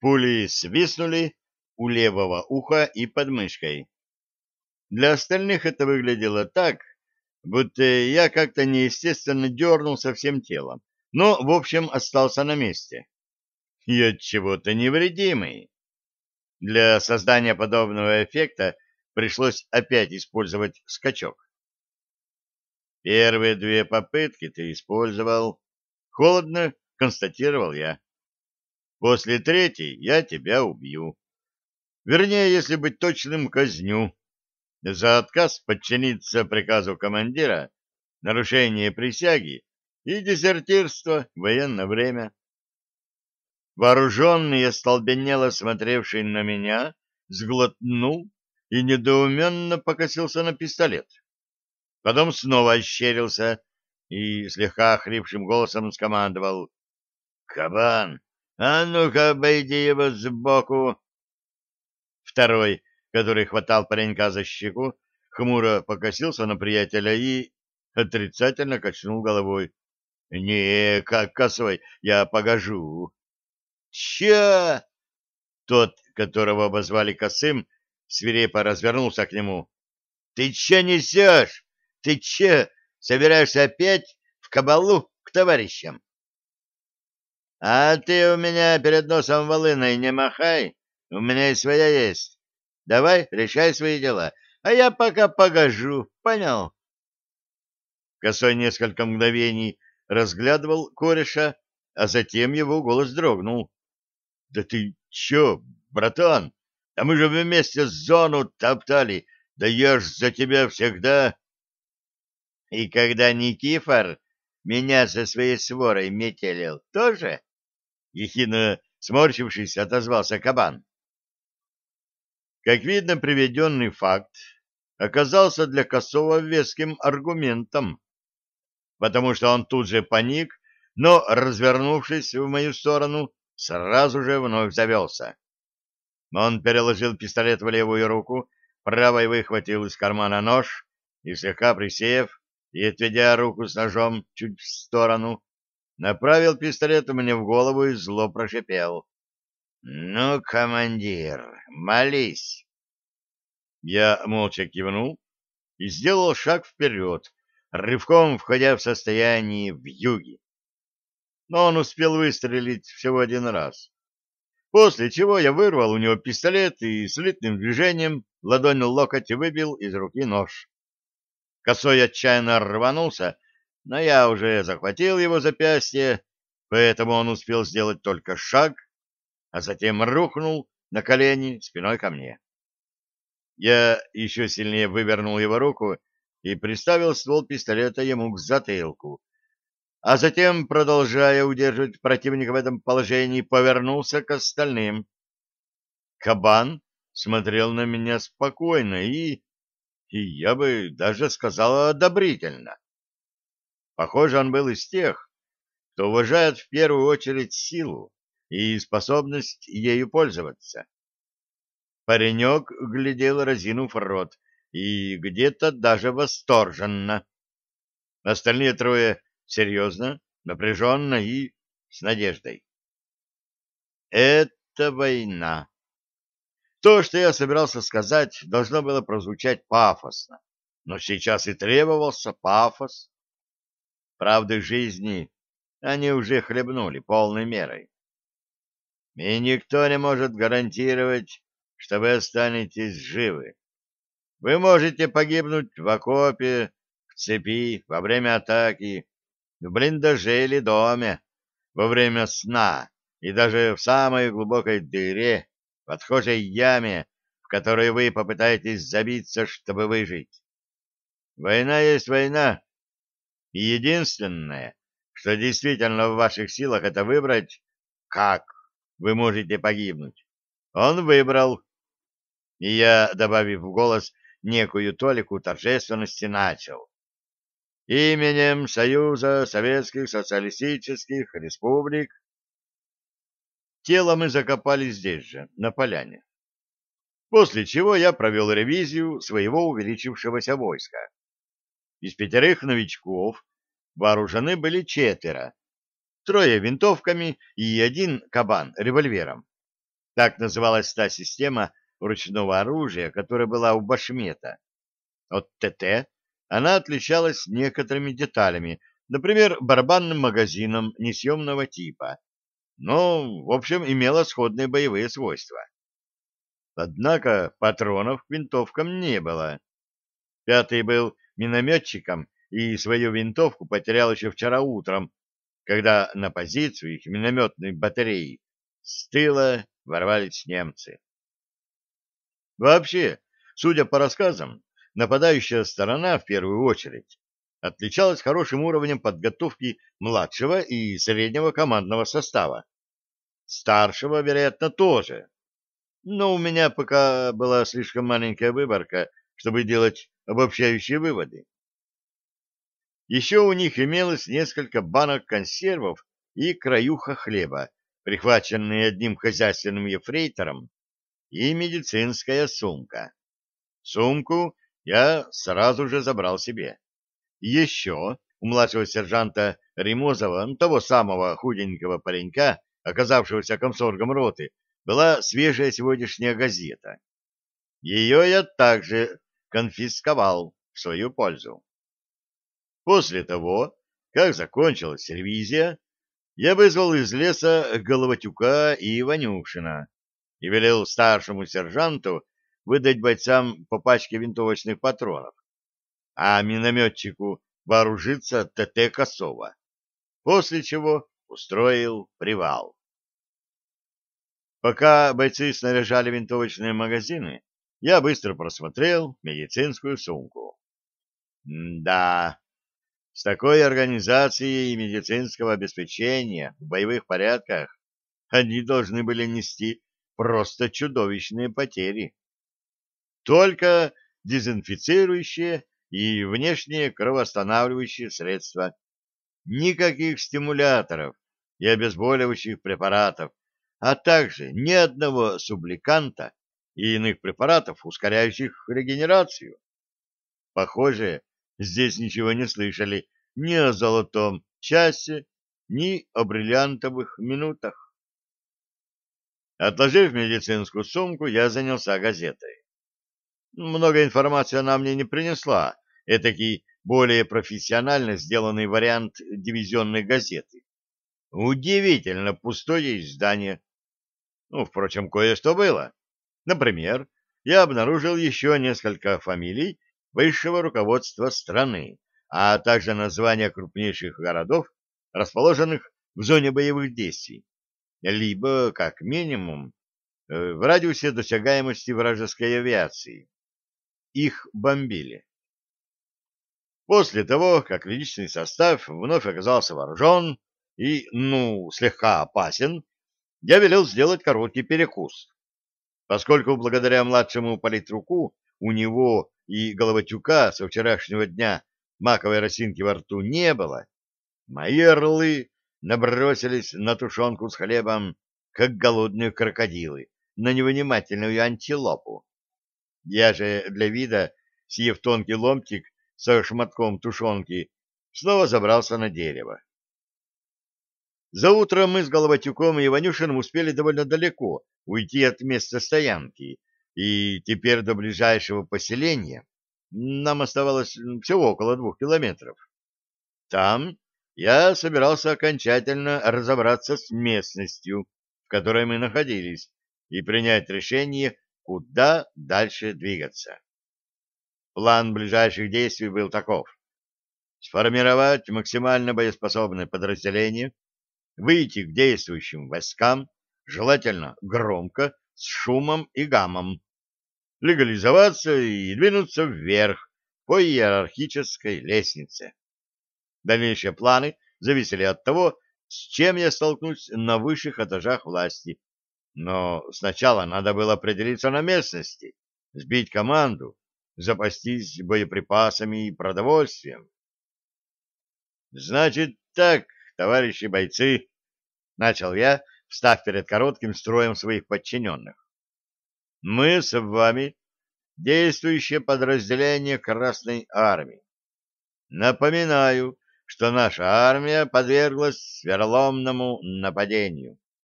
Пули свистнули у левого уха и под мышкой. Для остальных это выглядело так, будто я как-то неестественно дернулся всем телом, но, в общем, остался на месте. И от чего-то невредимый. Для создания подобного эффекта пришлось опять использовать скачок. Первые две попытки ты использовал. Холодно констатировал я. После третьей я тебя убью. Вернее, если быть точным, казню. За отказ подчиниться приказу командира, нарушение присяги и дезертирство в военное время. Вооруженный, остолбенело смотревший на меня, сглотнул и недоуменно покосился на пистолет. Потом снова ощерился и слегка охрипшим голосом скомандовал. — Кабан, а ну-ка обойди его сбоку. Второй, который хватал паренька за щеку, хмуро покосился на приятеля и отрицательно качнул головой. — Не, как косой, я погожу. «Че?» Тот, которого обозвали косым, свирепо развернулся к нему. «Ты че несешь? Ты че, собираешься опять в кабалу к товарищам?» «А ты у меня перед носом волыной не махай, у меня и своя есть. Давай, решай свои дела, а я пока погожу, понял?» Косой несколько мгновений разглядывал кореша, а затем его голос дрогнул. Да ты чё, братан? А мы же вместе зону топтали. Да я ж за тебя всегда... И когда Никифор меня со своей сворой метелил, тоже? Ехидно сморщившись, отозвался кабан. Как видно, приведенный факт оказался для Косова веским аргументом, потому что он тут же паник, но, развернувшись в мою сторону, сразу же вновь завелся. Он переложил пистолет в левую руку, правой выхватил из кармана нож и, слегка присев и отведя руку с ножом чуть в сторону, направил пистолет мне в голову и зло прошипел. — Ну, командир, молись! Я молча кивнул и сделал шаг вперед, рывком входя в состояние вьюги но он успел выстрелить всего один раз. После чего я вырвал у него пистолет и слитным движением ладонью локоть выбил из руки нож. Косой отчаянно рванулся, но я уже захватил его запястье, поэтому он успел сделать только шаг, а затем рухнул на колени спиной ко мне. Я еще сильнее вывернул его руку и приставил ствол пистолета ему к затылку, а затем, продолжая удерживать противника в этом положении, повернулся к остальным. Кабан смотрел на меня спокойно и, и я бы даже сказал, одобрительно. Похоже, он был из тех, кто уважает в первую очередь силу и способность ею пользоваться. Паренек глядел, разинув рот, и где-то даже восторженно. Остальные трое серьезно, напряженно и с надеждой. Это война. То, что я собирался сказать, должно было прозвучать пафосно, но сейчас и требовался пафос. Правды жизни они уже хлебнули полной мерой. И никто не может гарантировать, что вы останетесь живы. Вы можете погибнуть в окопе, в цепи, во время атаки, в блиндаже или доме, во время сна и даже в самой глубокой дыре, в отхожей яме, в которой вы попытаетесь забиться, чтобы выжить. Война есть война, и единственное, что действительно в ваших силах, это выбрать, как вы можете погибнуть. Он выбрал. И я, добавив в голос некую толику торжественности, начал именем Союза Советских Социалистических Республик. Тело мы закопали здесь же, на поляне. После чего я провел ревизию своего увеличившегося войска. Из пятерых новичков вооружены были четверо, трое винтовками и один кабан револьвером. Так называлась та система ручного оружия, которая была у Башмета. От ТТ она отличалась некоторыми деталями, например, барабанным магазином несъемного типа, но, в общем, имела сходные боевые свойства. Однако патронов к винтовкам не было. Пятый был минометчиком и свою винтовку потерял еще вчера утром, когда на позицию их минометной батареи с тыла ворвались немцы. Вообще, судя по рассказам, нападающая сторона в первую очередь отличалась хорошим уровнем подготовки младшего и среднего командного состава. Старшего, вероятно, тоже. Но у меня пока была слишком маленькая выборка, чтобы делать обобщающие выводы. Еще у них имелось несколько банок консервов и краюха хлеба, прихваченные одним хозяйственным ефрейтором, и медицинская сумка. Сумку я сразу же забрал себе. Еще у младшего сержанта Ремозова, того самого худенького паренька, оказавшегося комсоргом роты, была свежая сегодняшняя газета. Ее я также конфисковал в свою пользу. После того, как закончилась ревизия, я вызвал из леса Головатюка и Иванюшина и велел старшему сержанту выдать бойцам по пачке винтовочных патронов, а минометчику вооружиться ТТ Косова, после чего устроил привал. Пока бойцы снаряжали винтовочные магазины, я быстро просмотрел медицинскую сумку. Да, с такой организацией медицинского обеспечения в боевых порядках они должны были нести просто чудовищные потери. Только дезинфицирующие и внешние кровоостанавливающие средства. Никаких стимуляторов и обезболивающих препаратов, а также ни одного субликанта и иных препаратов, ускоряющих регенерацию. Похоже, здесь ничего не слышали ни о золотом часе, ни о бриллиантовых минутах. Отложив медицинскую сумку, я занялся газетой. Много информации она мне не принесла, этакий более профессионально сделанный вариант дивизионной газеты. Удивительно пустое издание. Ну, впрочем, кое-что было. Например, я обнаружил еще несколько фамилий высшего руководства страны, а также названия крупнейших городов, расположенных в зоне боевых действий, либо, как минимум, э, в радиусе досягаемости вражеской авиации. Их бомбили. После того, как личный состав вновь оказался вооружен и, ну, слегка опасен, я велел сделать короткий перекус. Поскольку благодаря младшему политруку у него и Головатюка со вчерашнего дня маковой росинки во рту не было, мои орлы набросились на тушенку с хлебом, как голодные крокодилы, на невнимательную антилопу. Я же для вида, съев тонкий ломтик со шматком тушенки, снова забрался на дерево. За утро мы с Головатюком и Иванюшиным успели довольно далеко уйти от места стоянки, и теперь до ближайшего поселения нам оставалось всего около двух километров. Там я собирался окончательно разобраться с местностью, в которой мы находились, и принять решение, куда дальше двигаться. План ближайших действий был таков. Сформировать максимально боеспособное подразделение, выйти к действующим войскам, желательно громко, с шумом и гамом, легализоваться и двинуться вверх по иерархической лестнице. Дальнейшие планы зависели от того, с чем я столкнусь на высших этажах власти. Но сначала надо было определиться на местности, сбить команду, запастись боеприпасами и продовольствием. Значит так, товарищи бойцы, начал я, встав перед коротким строем своих подчиненных. Мы с вами действующее подразделение Красной Армии. Напоминаю, что наша армия подверглась вероломному нападению.